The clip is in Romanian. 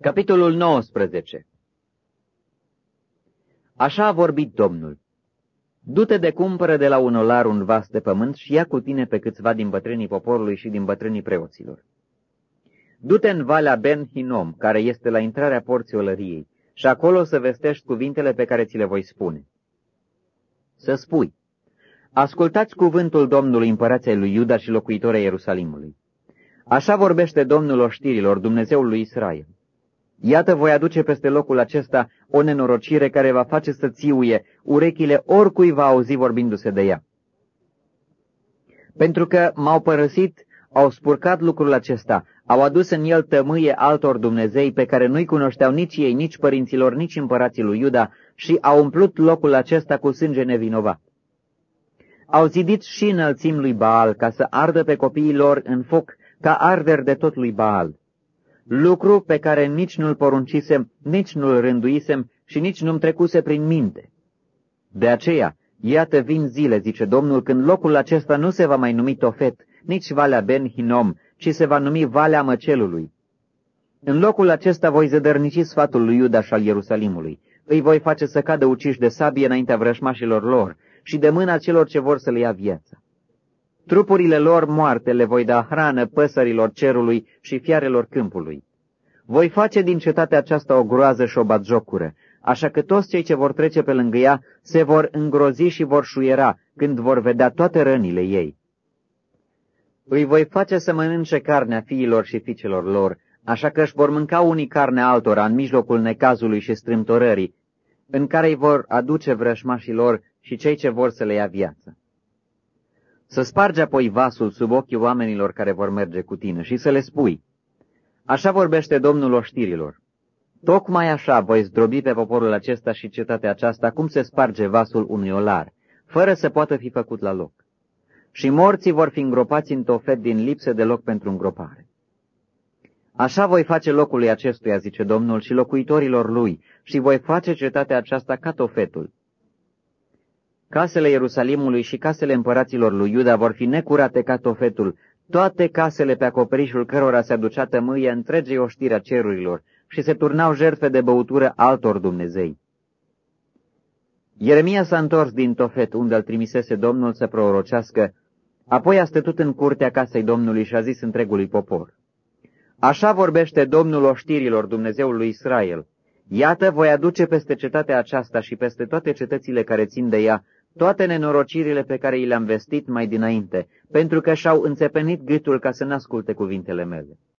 Capitolul 19 Așa a vorbit Domnul. Du-te de cumpără de la un olar un vas de pământ și ia cu tine pe câțiva din bătrânii poporului și din bătrânii preoților. Du-te în valea Ben Hinom, care este la intrarea porții olăriei, și acolo să vestești cuvintele pe care ți le voi spune. Să spui, ascultați cuvântul Domnului împărației lui Iuda și locuitorii Ierusalimului. Așa vorbește Domnul oștirilor, Dumnezeul lui Israel. Iată voi aduce peste locul acesta o nenorocire care va face să țiuie urechile oricui va auzi vorbindu-se de ea. Pentru că m-au părăsit, au spurcat lucrul acesta, au adus în el tămâie altor Dumnezei pe care nu-i cunoșteau nici ei, nici părinților, nici împărații lui Iuda și au umplut locul acesta cu sânge nevinovat. Au zidit și înălțim lui Baal ca să ardă pe copiii lor în foc ca arder de tot lui Baal lucru pe care nici nu-l poruncisem, nici nu-l rânduisem și nici nu-mi trecuse prin minte. De aceea, iată vin zile, zice Domnul, când locul acesta nu se va mai numi Tofet, nici Valea Ben Hinom, ci se va numi Valea Măcelului. În locul acesta voi zădărnici sfatul lui Iuda și al Ierusalimului. Îi voi face să cadă uciși de sabie înaintea vrășmașilor lor și de mâna celor ce vor să le ia viața. Trupurile lor moarte le voi da hrană păsărilor cerului și fiarelor câmpului. Voi face din cetatea aceasta o groază și o batjocură, așa că toți cei ce vor trece pe lângă ea se vor îngrozi și vor șuiera când vor vedea toate rănile ei. Îi voi face să mănânce carnea fiilor și fiicelor lor, așa că își vor mânca unii carnea altora în mijlocul necazului și strâmtorării, în care îi vor aduce vrășmașilor și cei ce vor să le ia viață. Să spargi apoi vasul sub ochii oamenilor care vor merge cu tine și să le spui, Așa vorbește Domnul oștirilor. Tocmai așa voi zdrobi pe poporul acesta și cetatea aceasta cum se sparge vasul unui olar, fără să poată fi făcut la loc. Și morții vor fi îngropați în tofet din lipsă de loc pentru îngropare. Așa voi face locului acestuia, zice Domnul, și locuitorilor lui, și voi face cetatea aceasta ca tofetul, Casele Ierusalimului și casele împăraților lui Iuda vor fi necurate ca tofetul, toate casele pe acoperișul cărora se aducea tămâie întregei oștirea cerurilor și se turnau jertfe de băutură altor Dumnezei. Ieremia s-a întors din Tofet, unde îl trimisese Domnul să prorocească, apoi a stătut în curtea casei Domnului și a zis întregului popor. Așa vorbește Domnul oștirilor Dumnezeul lui Israel. Iată, voi aduce peste cetatea aceasta și peste toate cetățile care țin de ea toate nenorocirile pe care i le-am vestit mai dinainte, pentru că și-au înțepenit gâtul ca să n-asculte cuvintele mele.